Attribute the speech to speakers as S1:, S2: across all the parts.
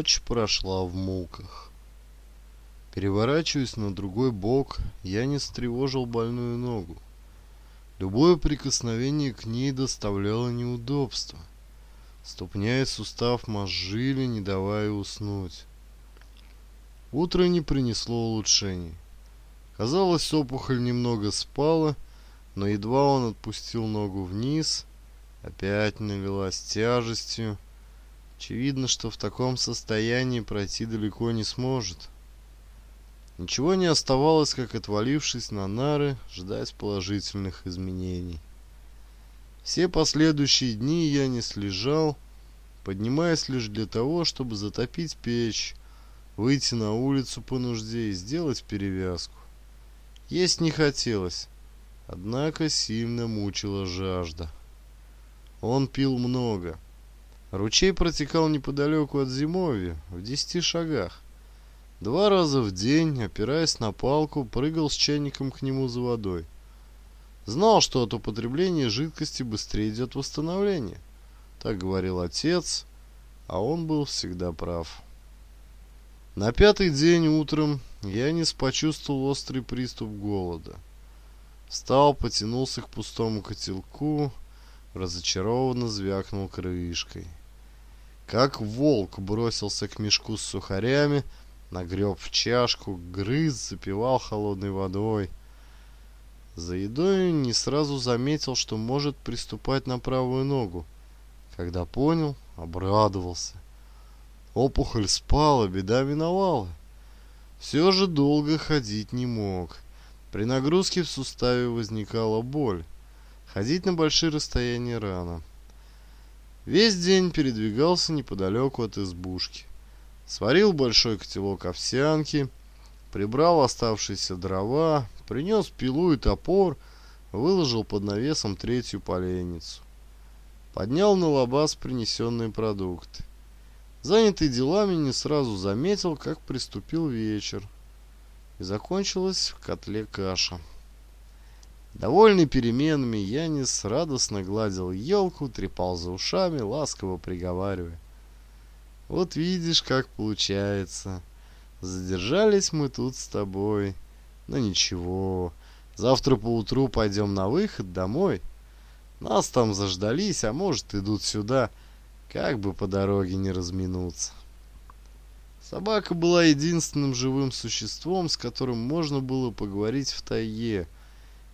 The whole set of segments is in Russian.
S1: Ночь прошла в муках. Переворачиваясь на другой бок, я не встревожил больную ногу. Любое прикосновение к ней доставляло неудобство. Ступня и сустав мозжили, не давая уснуть. Утро не принесло улучшений. Казалось, опухоль немного спала, но едва он отпустил ногу вниз, опять налилась тяжестью, Очевидно, что в таком состоянии пройти далеко не сможет. Ничего не оставалось, как отвалившись на нары, ждать положительных изменений. Все последующие дни я не слежал, поднимаясь лишь для того, чтобы затопить печь, выйти на улицу по нужде и сделать перевязку. Есть не хотелось, однако сильно мучила жажда. Он пил много. Ручей протекал неподалеку от зимовья, в десяти шагах. Два раза в день, опираясь на палку, прыгал с чайником к нему за водой. Знал, что от употребления жидкости быстрее идет восстановление. Так говорил отец, а он был всегда прав. На пятый день утром я не почувствовал острый приступ голода. Встал, потянулся к пустому котелку, разочарованно звякнул крышкой. Как волк бросился к мешку с сухарями, нагреб в чашку, грыз, запивал холодной водой. За едой не сразу заметил, что может приступать на правую ногу. Когда понял, обрадовался. Опухоль спала, беда миновала. Все же долго ходить не мог. При нагрузке в суставе возникала боль. Ходить на большие расстояния рано. Весь день передвигался неподалеку от избушки. Сварил большой котелок овсянки, прибрал оставшиеся дрова, принес пилу и топор, выложил под навесом третью поленницу. Поднял на лабаз принесенные продукты. Занятый делами, не сразу заметил, как приступил вечер. И закончилась в котле каша. Довольный переменами, Янис радостно гладил елку, трепал за ушами, ласково приговаривая. «Вот видишь, как получается. Задержались мы тут с тобой. Но ничего, завтра поутру пойдем на выход домой. Нас там заждались, а может идут сюда, как бы по дороге не разминуться». Собака была единственным живым существом, с которым можно было поговорить в тайге –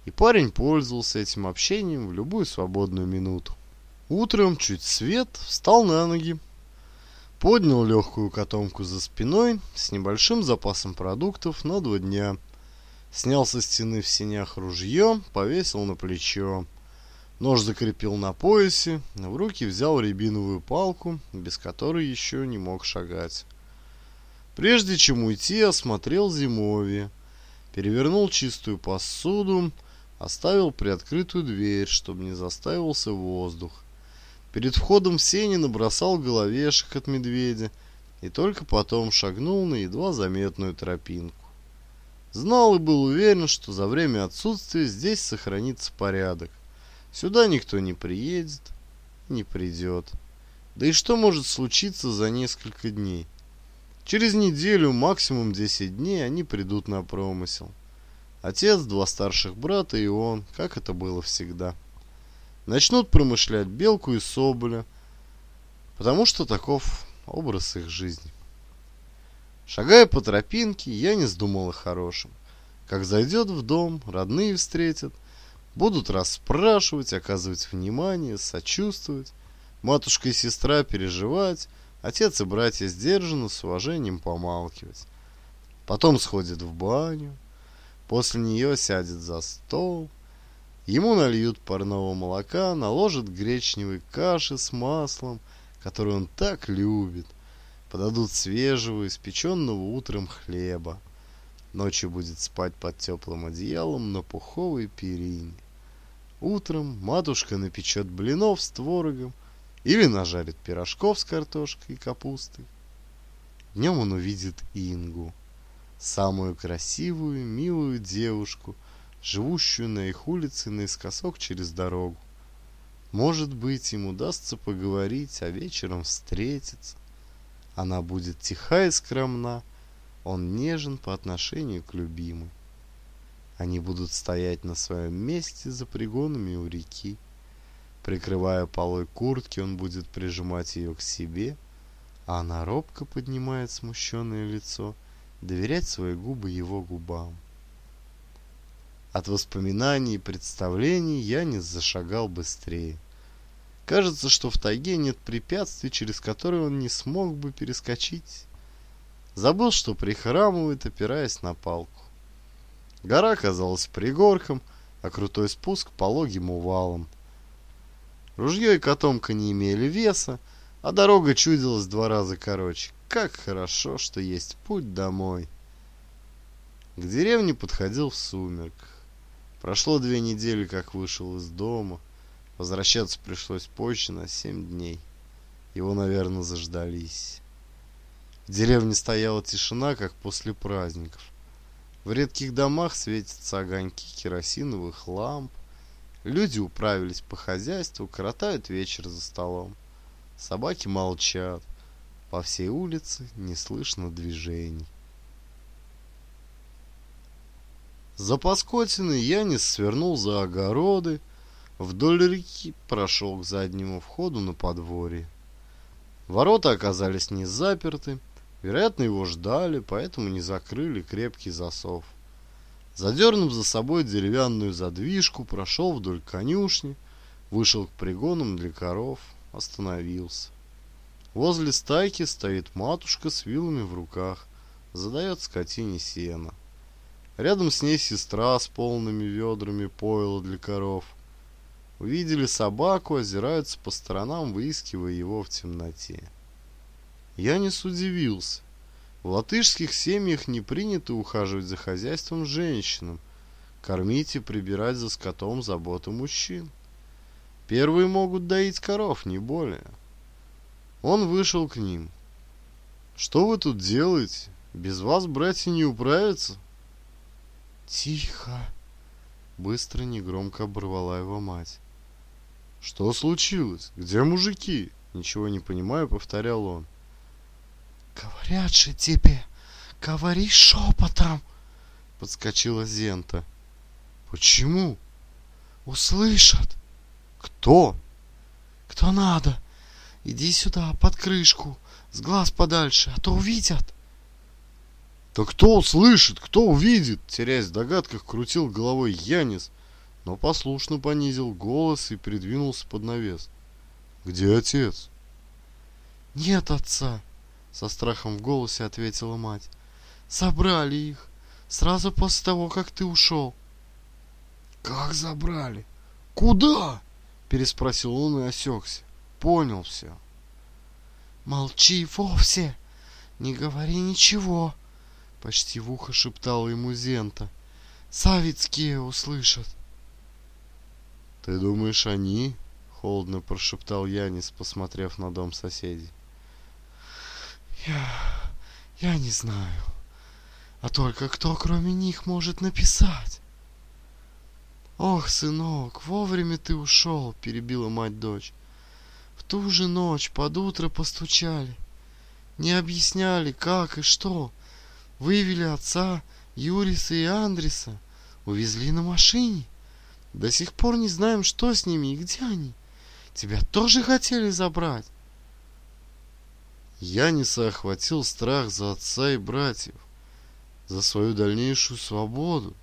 S1: и парень пользовался этим общением в любую свободную минуту. Утром чуть свет встал на ноги, поднял легкую котомку за спиной с небольшим запасом продуктов на два дня, снял со стены в синях ружье, повесил на плечо. Нож закрепил на поясе, в руки взял рябиновую палку, без которой еще не мог шагать. Прежде чем уйти, осмотрел зимовье, перевернул чистую посуду, Оставил приоткрытую дверь, чтобы не застаивался воздух. Перед входом в сени набросал головешек от медведя и только потом шагнул на едва заметную тропинку. Знал и был уверен, что за время отсутствия здесь сохранится порядок. Сюда никто не приедет, не придет. Да и что может случиться за несколько дней? Через неделю, максимум 10 дней, они придут на промысел. Отец, два старших брата и он, как это было всегда. Начнут промышлять белку и соболя, потому что таков образ их жизни. Шагая по тропинке, я не сдумал о хорошем. Как зайдет в дом, родные встретят, будут расспрашивать, оказывать внимание, сочувствовать, матушка и сестра переживать, отец и братья сдержанно с уважением помалкивать. Потом сходит в баню, После нее сядет за стол, ему нальют парного молока, наложат гречневой каши с маслом, который он так любит, подадут свежего, испеченного утром хлеба. Ночью будет спать под теплым одеялом на пуховой перине. Утром матушка напечет блинов с творогом или нажарит пирожков с картошкой и капустой. Днем он увидит Ингу самую красивую, милую девушку, живущую на их улице наискосок через дорогу. Может быть, им удастся поговорить, а вечером встретиться. Она будет тиха и скромна, он нежен по отношению к любимой. Они будут стоять на своем месте за пригонами у реки. Прикрывая полой куртки, он будет прижимать ее к себе, а она робко поднимает смущенное лицо – доверять свои губы его губам. От воспоминаний и представлений Янис зашагал быстрее. Кажется, что в тайге нет препятствий, через которые он не смог бы перескочить. Забыл, что прихрамывает, опираясь на палку. Гора казалась пригорком, а крутой спуск пологим увалом. Ружье и котомка не имели веса, а дорога чудилась два раза короче. Как хорошо, что есть путь домой. К деревне подходил в сумерках. Прошло две недели, как вышел из дома. Возвращаться пришлось позже на семь дней. Его, наверное, заждались. В деревне стояла тишина, как после праздников. В редких домах светятся огоньки керосиновых ламп. Люди управились по хозяйству, коротают вечер за столом. Собаки молчат. По всей улице не слышно движений. За Паскотины Янис свернул за огороды, вдоль реки прошел к заднему входу на подворье. Ворота оказались не заперты, вероятно, его ждали, поэтому не закрыли крепкий засов. Задернув за собой деревянную задвижку, прошел вдоль конюшни, вышел к пригонам для коров, остановился. Возле стайки стоит матушка с вилами в руках, задает скотине сено. Рядом с ней сестра с полными ведрами пойла для коров. Увидели собаку, озираются по сторонам, выискивая его в темноте. Я не удивился. В латышских семьях не принято ухаживать за хозяйством женщинам, кормить и прибирать за скотом заботу мужчин. Первые могут доить коров, не более. Он вышел к ним. «Что вы тут делаете? Без вас, братья, не управятся?»
S2: «Тихо!» Быстро, негромко оборвала его мать.
S1: «Что случилось? Где мужики?» Ничего не понимаю, повторял он.
S2: «Говорят же тебе, говори шепотом!» Подскочила Зента.
S1: «Почему?»
S2: «Услышат!»
S1: «Кто?»
S2: «Кто надо!» Иди сюда, под крышку, с глаз подальше, а то увидят.
S1: Да кто услышит, кто увидит, теряясь в догадках, крутил головой Янис, но послушно понизил голос и придвинулся под навес. Где отец?
S2: Нет отца, со страхом в голосе ответила мать. Собрали их сразу после того, как ты ушел.
S1: Как забрали? Куда? переспросил он и осекся понял все.
S2: Молчи вовсе, не говори ничего, почти в ухо шептал ему Зента. Савицкие услышат.
S1: Ты думаешь, они? Холодно прошептал Янис, посмотрев на дом соседей.
S2: Я... я не знаю. А только кто, кроме них, может написать? Ох, сынок, вовремя ты ушел, перебила мать дочь ту же ночь под утро постучали. Не объясняли, как и что. Вывели отца, Юриса и Андриса, Увезли на машине. До сих пор не знаем, что с ними и где они. Тебя тоже хотели забрать.
S1: Яниса охватил страх за отца и братьев, за свою дальнейшую свободу.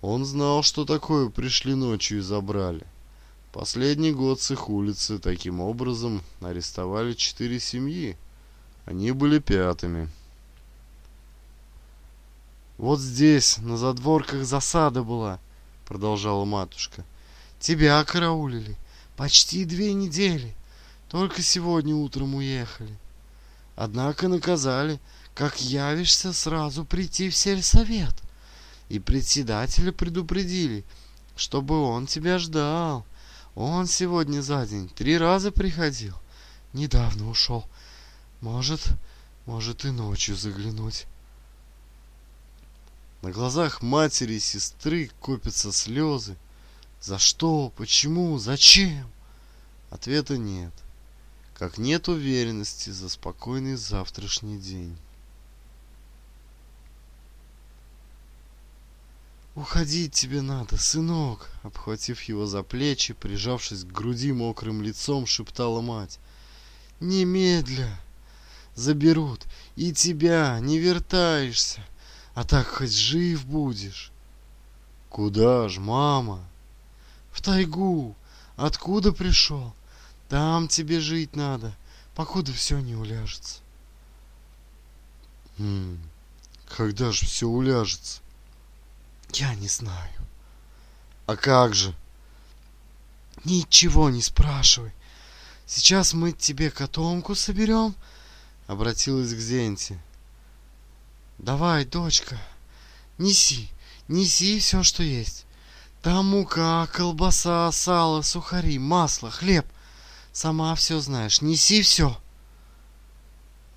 S1: Он знал, что такое пришли ночью и забрали. Последний год с их улицы таким образом арестовали четыре семьи. Они были пятыми.
S2: «Вот здесь, на задворках засада была», — продолжала матушка. «Тебя караулили почти две недели. Только сегодня утром уехали. Однако наказали, как явишься сразу прийти в сельсовет. И председателя предупредили, чтобы он тебя ждал». Он сегодня за день три раза приходил. Недавно ушел. Может, может и ночью заглянуть.
S1: На глазах матери и сестры копятся слезы. За что? Почему? Зачем? Ответа нет. Как нет уверенности за спокойный завтрашний день.
S2: «Уходить тебе надо, сынок!» Обхватив его за плечи, прижавшись к груди мокрым лицом, шептала мать. «Немедля! Заберут и тебя, не вертаешься, а так хоть жив будешь!»
S1: «Куда ж, мама?»
S2: «В тайгу! Откуда пришел? Там тебе жить надо, покуда все не уляжется!»
S1: хм, «Когда ж все уляжется?»
S2: Я не знаю.
S1: А как же?
S2: Ничего не спрашивай. Сейчас мы тебе котомку соберем, обратилась к Зенте. Давай, дочка, неси, неси все, что есть. Там мука, колбаса, сало, сухари, масло, хлеб. Сама все знаешь, неси все.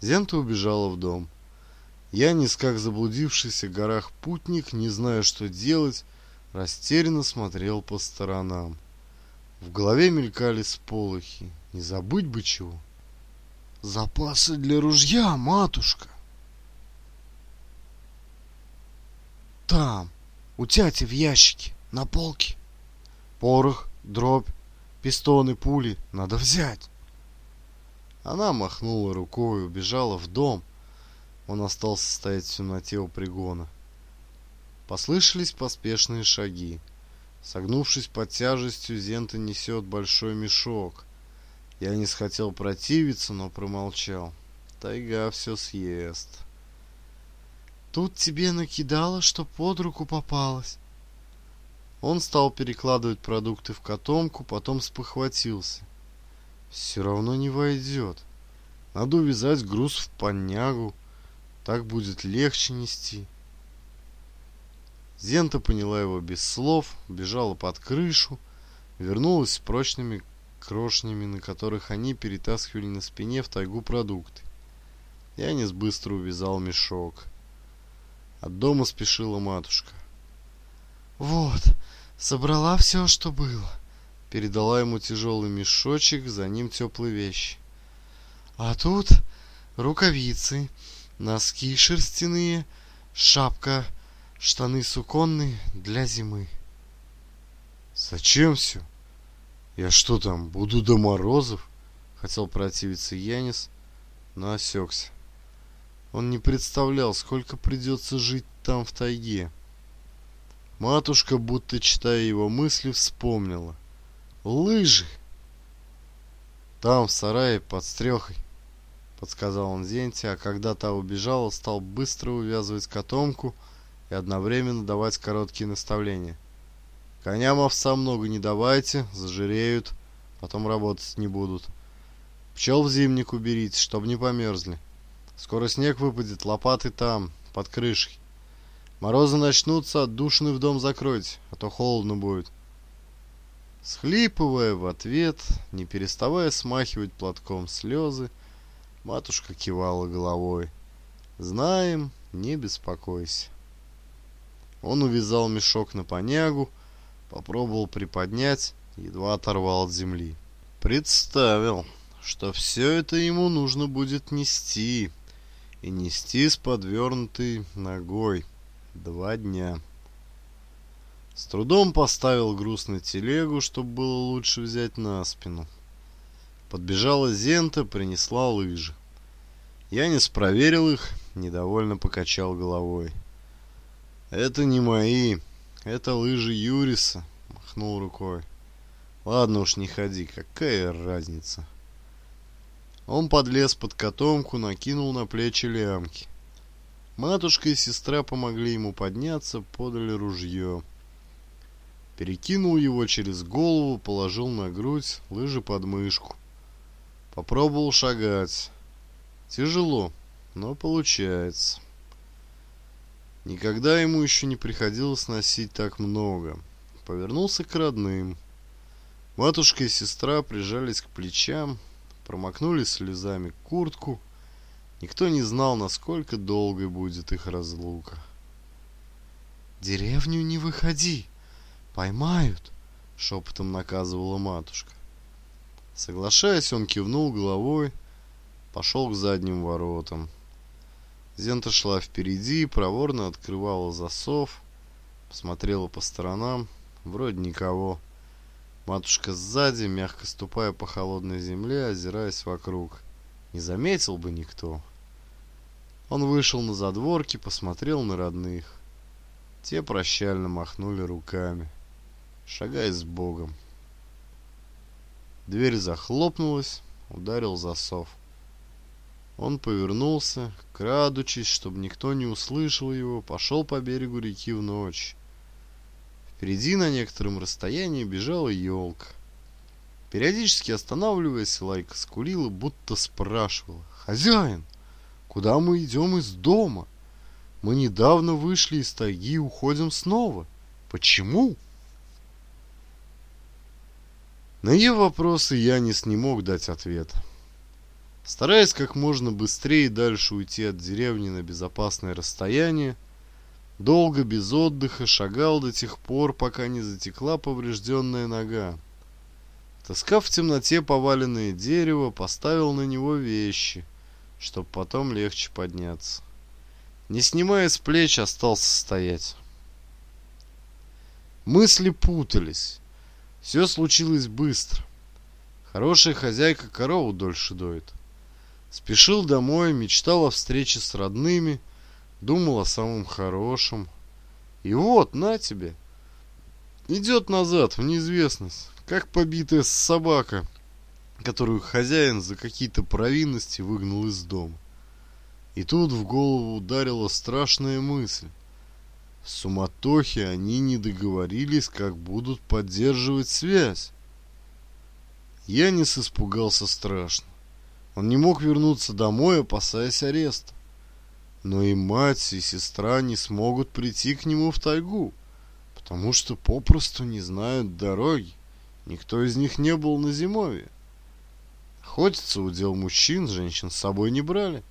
S1: Зента убежала в дом. Я Янис, как заблудившийся в горах путник, не зная, что делать, растерянно смотрел по сторонам. В голове мелькали сполохи. Не забыть бы чего.
S2: «Запасы для ружья, матушка!» «Там, у тети в ящике, на полке.
S1: Порох, дробь, пистоны, пули надо взять!» Она махнула рукой и убежала в дом, он остался стоять в темноте у пригона. Послышались поспешные шаги. Согнувшись под тяжестью, Зента несет большой мешок. Я не схотел противиться, но промолчал. Тайга все съест.
S2: Тут тебе накидало, что под руку попалось.
S1: Он стал перекладывать продукты в котомку, потом спохватился. Все равно не войдет. Надо увязать груз в понягу. Так будет легче нести. Зента поняла его без слов, бежала под крышу, вернулась с прочными крошнями, на которых они перетаскивали на спине в тайгу продукты. Янис быстро увязал мешок. От дома спешила матушка.
S2: «Вот, собрала все, что было», — передала ему тяжелый мешочек, за ним теплые вещи. «А тут рукавицы, носки шерстяные, шапка, штаны суконные для зимы.
S1: Зачем все? Я что там, буду до морозов? Хотел противиться Янис, но осекся. Он не представлял, сколько придется жить там в тайге. Матушка, будто читая его мысли, вспомнила. Лыжи! Там, в сарае, под стрехой подсказал он Зенте, а когда та убежала, стал быстро увязывать котомку и одновременно давать короткие наставления. «Коням овса много не давайте, зажиреют, потом работать не будут. Пчел в зимник уберите, чтобы не померзли. Скоро снег выпадет, лопаты там, под крышей. Морозы начнутся, а отдушины в дом закройте, а то холодно будет». Схлипывая в ответ, не переставая смахивать платком слезы, Матушка кивала головой. «Знаем, не беспокойся». Он увязал мешок на понягу, попробовал приподнять, едва оторвал от земли. Представил, что все это ему нужно будет нести, и нести с подвернутой ногой два дня. С трудом поставил груз на телегу, чтобы было лучше взять на спину. Подбежала Зента, принесла лыжи. Янис проверил их, недовольно покачал головой. «Это не мои, это лыжи Юриса», — махнул рукой. «Ладно уж, не ходи, какая разница». Он подлез под котомку, накинул на плечи лямки. Матушка и сестра помогли ему подняться, подали ружье. Перекинул его через голову, положил на грудь, лыжи под мышку. Попробовал шагать. Тяжело, но получается. Никогда ему еще не приходилось носить так много. Повернулся к родным. Матушка и сестра прижались к плечам, промокнули слезами куртку. Никто не знал, насколько долгой будет их разлука.
S2: «Деревню не выходи! Поймают!» — шепотом наказывала матушка.
S1: Соглашаясь, он кивнул головой, пошел к задним воротам. Зента шла впереди, проворно открывала засов, посмотрела по сторонам, вроде никого. Матушка сзади, мягко ступая по холодной земле, озираясь вокруг. Не заметил бы никто. Он вышел на задворки, посмотрел на родных. Те прощально махнули руками. Шагай с Богом. Дверь захлопнулась, ударил засов. Он повернулся, крадучись, чтобы никто не услышал его, пошел по берегу реки в ночь. Впереди на некотором расстоянии бежала елка. Периодически останавливаясь, Лайка скулила, будто спрашивала. «Хозяин, куда мы идем из дома? Мы недавно вышли из тайги и уходим снова. Почему?» На ее вопросы Янис не мог дать ответ. Стараясь как можно быстрее и дальше уйти от деревни на безопасное расстояние, долго без отдыха шагал до тех пор, пока не затекла поврежденная нога. Таскав в темноте поваленное дерево, поставил на него вещи, чтобы потом легче подняться. Не снимая с плеч, остался стоять. Мысли путались. Все случилось быстро. Хорошая хозяйка корову дольше доит. Спешил домой, мечтал о встрече с родными, думал о самом хорошем. И вот, на тебе. Идет назад, в неизвестность, как побитая собака, которую хозяин за какие-то провинности выгнал из дома. И тут в голову ударила страшная мысль. В суматохе они не договорились, как будут поддерживать связь. Янис испугался страшно. Он не мог вернуться домой, опасаясь ареста. Но и мать, и сестра не смогут прийти к нему в тайгу, потому что попросту не знают дороги. Никто из них не был на зимовье. Охотиться у дел мужчин женщин с собой не брали.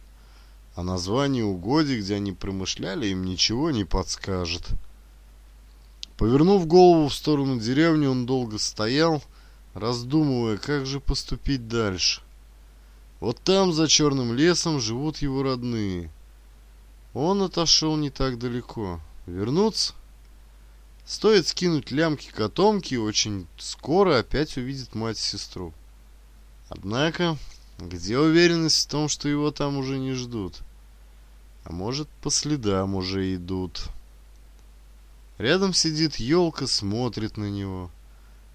S1: А название угодий, где они промышляли, им ничего не подскажет. Повернув голову в сторону деревни, он долго стоял, раздумывая, как же поступить дальше. Вот там, за черным лесом, живут его родные. Он отошел не так далеко. Вернуться? Стоит скинуть лямки котомки, и очень скоро опять увидит мать и сестру. Однако где уверенность в том, что его там уже не ждут? А может, по следам уже идут. Рядом сидит елка, смотрит на него.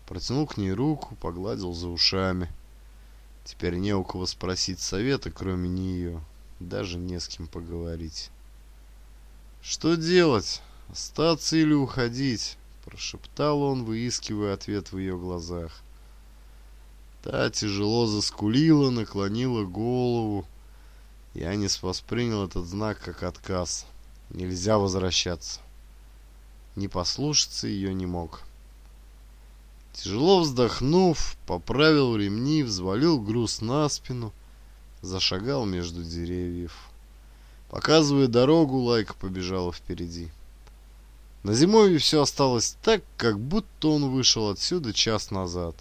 S1: Протянул к ней руку, погладил за ушами. Теперь не у кого спросить совета, кроме нее. Даже не с кем поговорить. «Что делать? Остаться или уходить?» Прошептал он, выискивая ответ в ее глазах. Та тяжело заскулила, наклонила голову. Янис воспринял этот знак как отказ. Нельзя возвращаться. Не послушаться ее не мог. Тяжело вздохнув, поправил ремни, взвалил груз на спину, зашагал между деревьев. Показывая дорогу, Лайка побежала впереди. На зимовье все осталось так, как будто он вышел отсюда час назад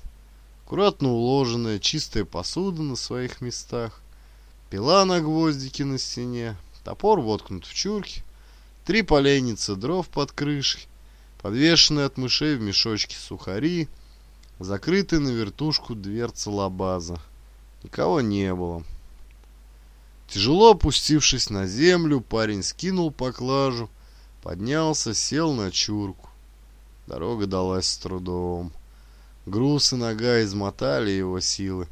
S1: аккуратно уложенная чистая посуда на своих местах, пила на гвоздике на стене, топор воткнут в чурки, три поленницы дров под крышей, подвешенные от мышей в мешочке сухари, закрытые на вертушку дверца лабаза. Никого не было. Тяжело опустившись на землю, парень скинул поклажу, поднялся, сел на чурку. Дорога далась с трудом. Груз и нога измотали его силы.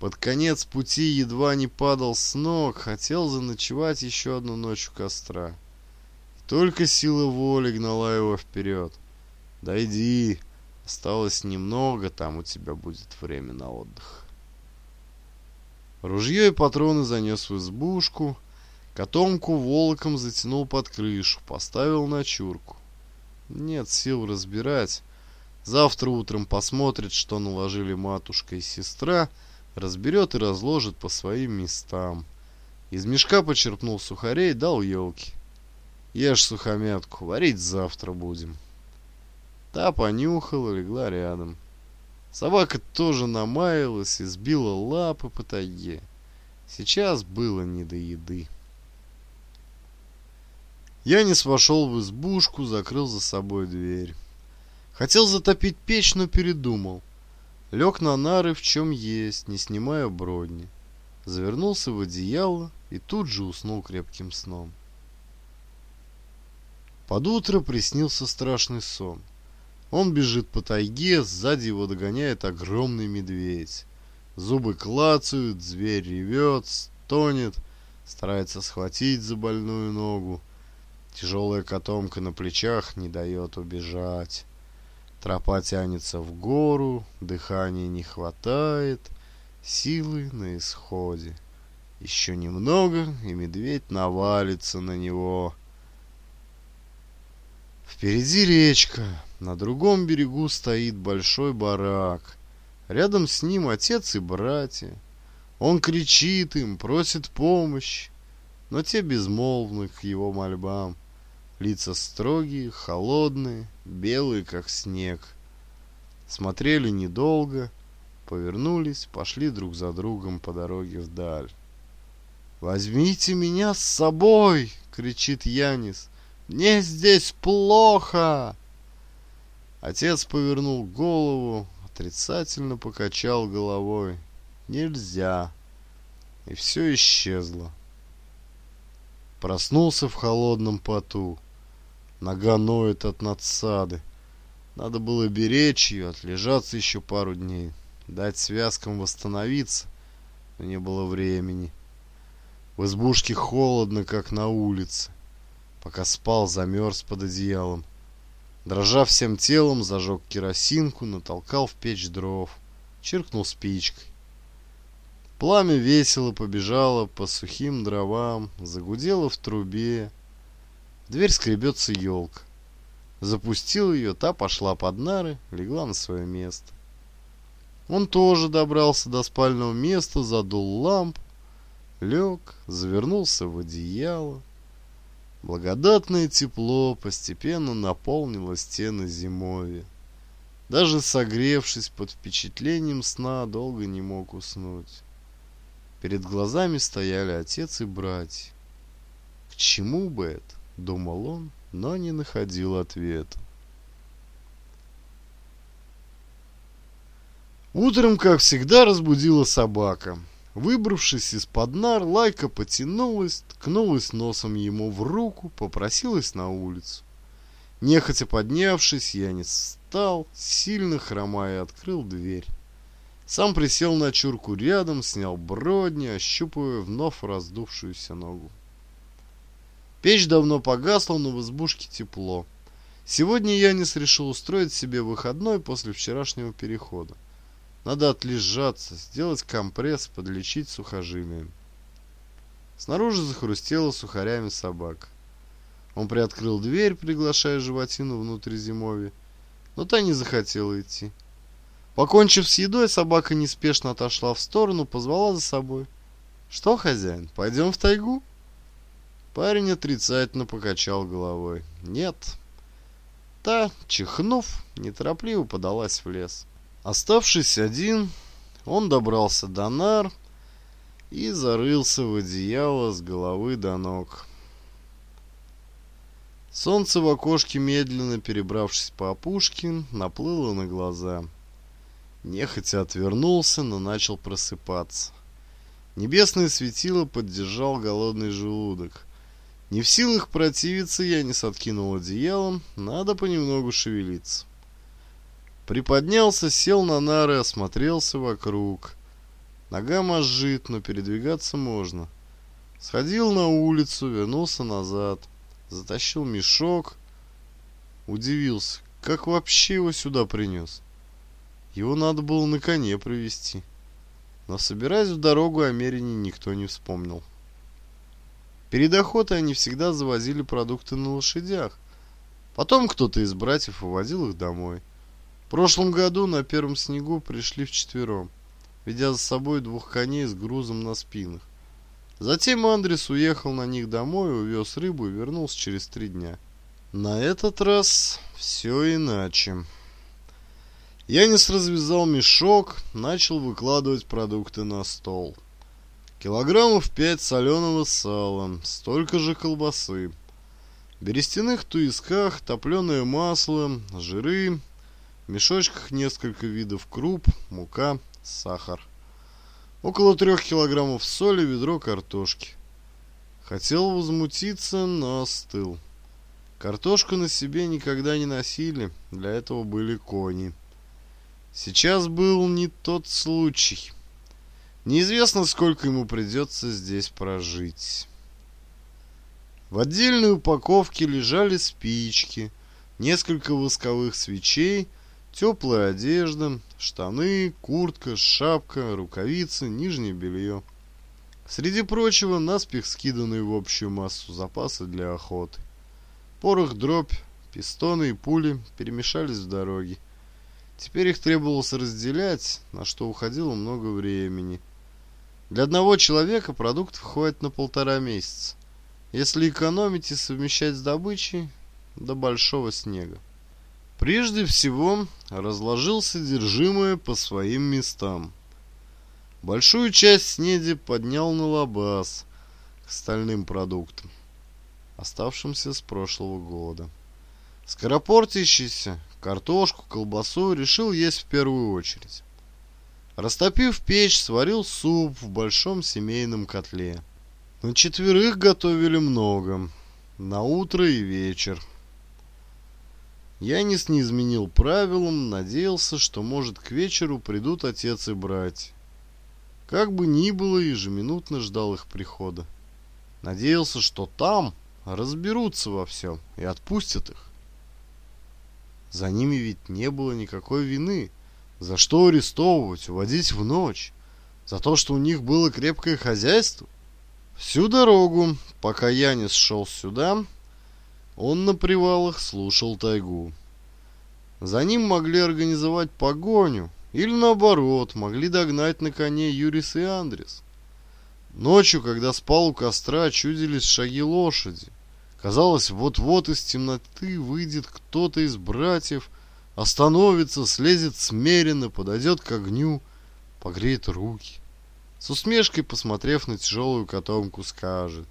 S1: Под конец пути едва не падал с ног, хотел заночевать еще одну ночь у костра. И только сила воли гнала его вперед. «Дойди, осталось немного, там у тебя будет время на отдых». Ружье и патроны занес в избушку, котомку волоком затянул под крышу, поставил на чурку. Нет сил разбирать, Завтра утром посмотрит, что наложили матушка и сестра, разберет и разложит по своим местам. Из мешка почерпнул сухарей, дал елки. Ешь сухомятку, варить завтра будем. Та понюхала, легла рядом. Собака тоже намаялась и сбила лапы по тайге. Сейчас было не до еды. Янис вошел в избушку, закрыл за собой дверь. Хотел затопить печь, но передумал. Лег на нары в чем есть, не снимая бродни. Завернулся в одеяло и тут же уснул крепким сном. Под утро приснился страшный сон. Он бежит по тайге, сзади его догоняет огромный медведь. Зубы клацают, зверь ревет, стонет, старается схватить за больную ногу. Тяжелая котомка на плечах не дает убежать. Тропа тянется в гору, дыхания не хватает, силы на исходе. Еще немного, и медведь навалится на него. Впереди речка, на другом берегу стоит большой барак. Рядом с ним отец и братья. Он кричит им, просит помощь, но те безмолвны к его мольбам. Лица строгие, холодные, белые, как снег. Смотрели недолго, повернулись, пошли друг за другом по дороге вдаль. «Возьмите меня с собой!» — кричит Янис. «Мне здесь плохо!» Отец повернул голову, отрицательно покачал головой. «Нельзя!» И все исчезло. Проснулся в холодном поту. Нога ноет от надсады. Надо было беречь ее, отлежаться еще пару дней, дать связкам восстановиться. Но не было времени. В избушке холодно, как на улице. Пока спал, замерз под одеялом. Дрожа всем телом, зажег керосинку, натолкал в печь дров, чиркнул спичкой. Пламя весело побежало по сухим дровам, загудело в трубе, дверь скребется елка. Запустил ее, та пошла под нары, легла на свое место. Он тоже добрался до спального места, задул лампу, лег, завернулся в одеяло. Благодатное тепло постепенно наполнило стены зимови. Даже согревшись под впечатлением сна, долго не мог уснуть. Перед глазами стояли отец и братья. К чему бы это? думал он, но не находил ответа. Утром, как всегда, разбудила собака. Выбравшись из-под нар, Лайка потянулась, ткнулась носом ему в руку, попросилась на улицу. Нехотя поднявшись, я не встал, сильно хромая открыл дверь. Сам присел на чурку рядом, снял бродни, ощупывая вновь раздувшуюся ногу. Печь давно погасла, но в избушке тепло. Сегодня Янис решил устроить себе выходной после вчерашнего перехода. Надо отлежаться, сделать компресс, подлечить сухожилие. Снаружи захрустело сухарями собак. Он приоткрыл дверь, приглашая животину внутрь зимови, но та не захотела идти. Покончив с едой, собака неспешно отошла в сторону, позвала за собой. «Что, хозяин, пойдем в тайгу?» Парень отрицательно покачал головой. «Нет». Та, чихнув, неторопливо подалась в лес. Оставшись один, он добрался до нар и зарылся в одеяло с головы до ног. Солнце в окошке, медленно перебравшись по опушке, наплыло на глаза. Нехотя отвернулся, но начал просыпаться. Небесное светило поддержал голодный желудок. Не в силах противиться, я не откинул одеялом, надо понемногу шевелиться. Приподнялся, сел на нары, осмотрелся вокруг. Нога мозжит, но передвигаться можно. Сходил на улицу, вернулся назад. Затащил мешок. Удивился, как вообще его сюда принес? Его надо было на коне привезти. Но собираясь в дорогу, о Мерине никто не вспомнил. Перед охотой они всегда завозили продукты на лошадях. Потом кто-то из братьев увозил их домой. В прошлом году на первом снегу пришли вчетвером, ведя за собой двух коней с грузом на спинах. Затем Андрес уехал на них домой, увез рыбу и вернулся через три дня. На этот раз все иначе. Янис развязал мешок, начал выкладывать продукты на стол. — Килограммов пять соленого сала, столько же колбасы. В берестяных туисках топленое масло, жиры, в мешочках несколько видов круп, мука, сахар. Около трех килограммов соли, ведро картошки. Хотел возмутиться, но остыл. Картошку на себе никогда не носили, для этого были кони. Сейчас был не тот случай. Неизвестно, сколько ему придется здесь прожить. В отдельной упаковке лежали спички, несколько восковых свечей, теплая одежда, штаны, куртка, шапка, рукавицы, нижнее белье. Среди прочего, наспех скиданные в общую массу запасы для охоты. Порох, дробь, пистоны и пули перемешались в дороге. Теперь их требовалось разделять, на что уходило много времени – для одного человека продукт хватит на полтора месяца. Если экономить и совмещать с добычей до большого снега. Прежде всего, разложил содержимое по своим местам. Большую часть снеди поднял на лабаз к стальным продуктам, оставшимся с прошлого года. Скоропортящийся картошку, колбасу решил есть в первую очередь. Растопив печь, сварил суп в большом семейном котле. На четверых готовили много, на утро и вечер. Янис не изменил правилам, надеялся, что, может, к вечеру придут отец и братья. Как бы ни было, ежеминутно ждал их прихода. Надеялся, что там разберутся во всем и отпустят их. За ними ведь не было никакой вины. За что арестовывать, уводить в ночь? За то, что у них было крепкое хозяйство? Всю дорогу, пока Янис шел сюда, он на привалах слушал тайгу. За ним могли организовать погоню, или наоборот, могли догнать на коне Юрис и Андрес. Ночью, когда спал у костра, чудились шаги лошади. Казалось, вот-вот из темноты выйдет кто-то из братьев – Остановится, слезет смиренно, подойдет к огню, погреет руки. С усмешкой, посмотрев на тяжелую котомку, скажет.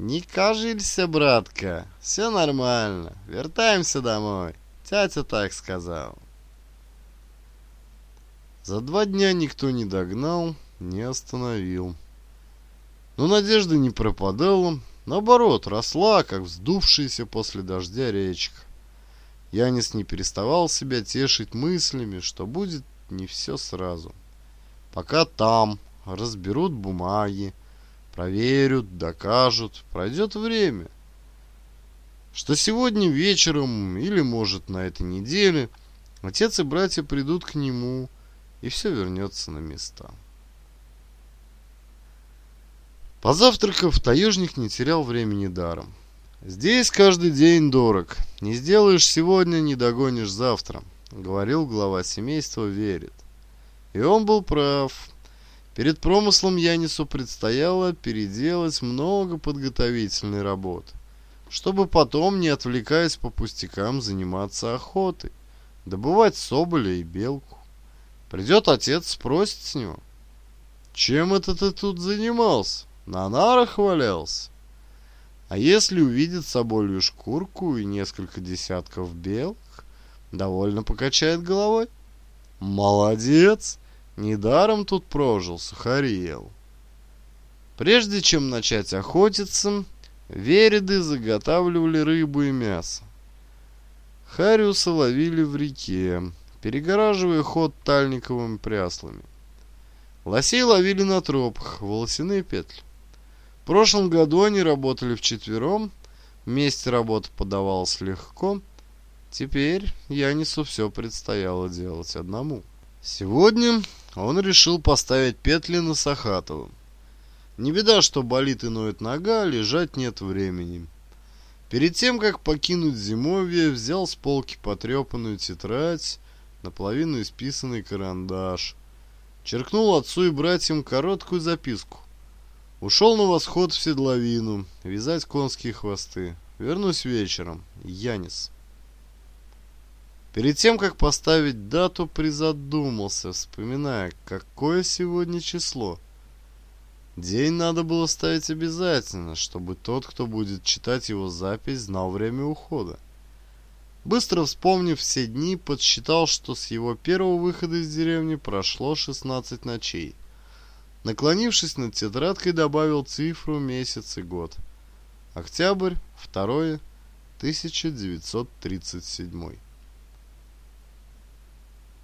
S1: «Не кажилься, братка, все нормально, вертаемся домой, тятя так сказал». За два дня никто не догнал, не остановил. Но надежда не пропадала, наоборот, росла, как вздувшаяся после дождя речка. Янис не переставал себя тешить мыслями, что будет не все сразу. Пока там разберут бумаги, проверят, докажут, пройдет время. Что сегодня вечером или, может, на этой неделе отец и братья придут к нему, и все вернется на места. Позавтракав, таежник не терял времени даром. «Здесь каждый день дорог. Не сделаешь сегодня, не догонишь завтра», — говорил глава семейства Верит. И он был прав. Перед промыслом Янису предстояло переделать много подготовительной работы, чтобы потом, не отвлекаясь по пустякам, заниматься охотой, добывать соболя и белку. Придет отец, спросит с него. «Чем это ты тут занимался? На нарах валялся?» А если увидит соболью шкурку и несколько десятков белых, довольно покачает головой. Молодец! Недаром тут прожил, сахарел. Прежде чем начать охотиться, вереды заготавливали рыбу и мясо. Хариуса ловили в реке, перегораживая ход тальниковыми пряслами. Лосей ловили на тропах, волосяные петли. В прошлом году они работали вчетвером, вместе работа подавалась легко. Теперь я несу все предстояло делать одному. Сегодня он решил поставить петли на Сахатова. Не беда, что болит и ноет нога, а лежать нет времени. Перед тем, как покинуть зимовье, взял с полки потрепанную тетрадь, наполовину исписанный карандаш. Черкнул отцу и братьям короткую записку. Ушел на восход в седловину, вязать конские хвосты. Вернусь вечером. Янис. Перед тем, как поставить дату, призадумался, вспоминая, какое сегодня число. День надо было ставить обязательно, чтобы тот, кто будет читать его запись, знал время ухода. Быстро вспомнив все дни, подсчитал, что с его первого выхода из деревни прошло 16 ночей – Наклонившись над тетрадкой, добавил цифру, месяц и год. Октябрь, 2 1937.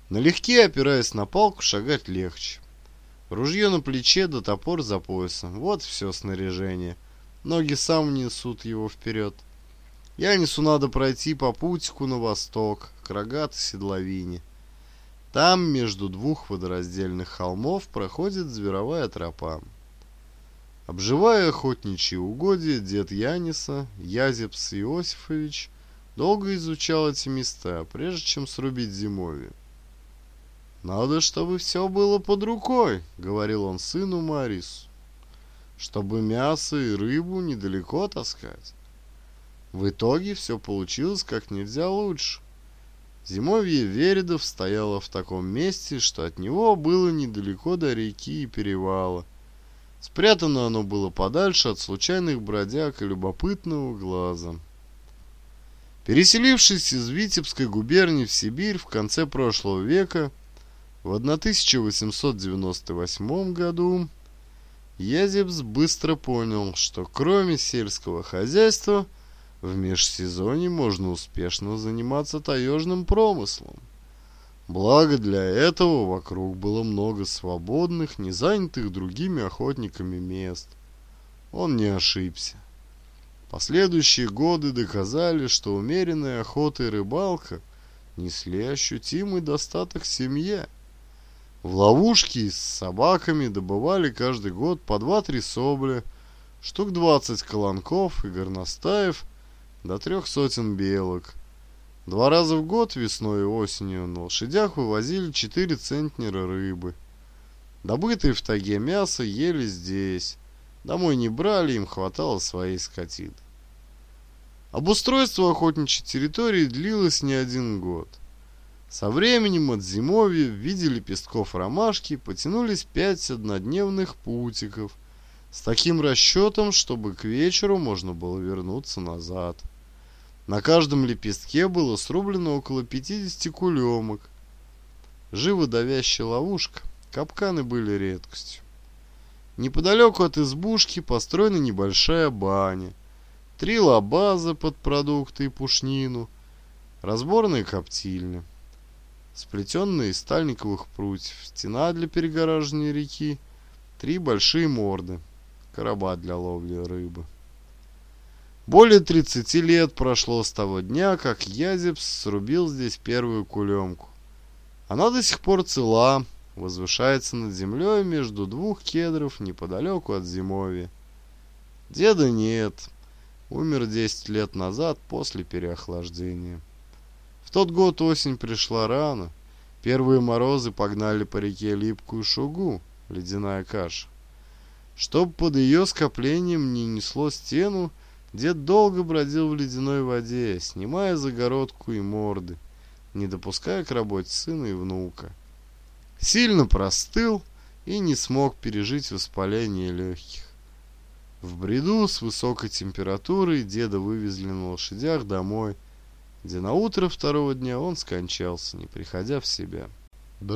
S1: Налегке, опираясь на палку, шагать легче. Ружье на плече, да топор за поясом. Вот все снаряжение. Ноги сам несут его вперед. Я несу надо пройти по путику на восток, к рогатой седловине. Там между двух водораздельных холмов проходит зверовая тропа. Обживая охотничьи угодья дед Яниса, Язепс Иосифович долго изучал эти места, прежде чем срубить зимовье. «Надо, чтобы все было под рукой», — говорил он сыну Марису, «чтобы мясо и рыбу недалеко таскать». В итоге все получилось как нельзя лучше. Зимовье Вередов стояло в таком месте, что от него было недалеко до реки и перевала. Спрятано оно было подальше от случайных бродяг и любопытного глаза. Переселившись из Витебской губернии в Сибирь в конце прошлого века, в 1898 году Язепс быстро понял, что кроме сельского хозяйства – в межсезонье можно успешно заниматься таежным промыслом. Благо для этого вокруг было много свободных, не занятых другими охотниками мест. Он не ошибся. Последующие годы доказали, что умеренная охота и рыбалка несли ощутимый достаток семье. В ловушке с собаками добывали каждый год по 2-3 собля, штук 20 колонков и горностаев – до трех сотен белок. Два раза в год, весной и осенью, на лошадях вывозили четыре центнера рыбы. Добытые в таге мясо ели здесь. Домой не брали, им хватало своей скотины. Обустройство охотничьей территории длилось не один год. Со временем от зимовья в виде лепестков ромашки потянулись пять однодневных путиков с таким расчетом, чтобы к вечеру можно было вернуться назад. На каждом лепестке было срублено около 50 кулемок. Живо давящая ловушка, капканы были редкостью. Неподалеку от избушки построена небольшая баня. Три лабаза под продукты и пушнину. Разборные коптильни. Сплетенные из стальниковых прутьев. Стена для перегораживания реки. Три большие морды. Короба для ловли рыбы. Более 30 лет прошло с того дня, как Язепс срубил здесь первую кулемку. Она до сих пор цела, возвышается над землей между двух кедров неподалеку от зимовья. Деда нет, умер 10 лет назад после переохлаждения. В тот год осень пришла рано, первые морозы погнали по реке липкую шугу, ледяная каша. Чтоб под ее скоплением не несло стену, Дед долго бродил в ледяной воде, снимая загородку и морды, не допуская к работе сына и внука. Сильно простыл и не смог пережить воспаление легких. В бреду с высокой температурой деда вывезли на лошадях домой, где на утро второго дня он скончался, не приходя в себя.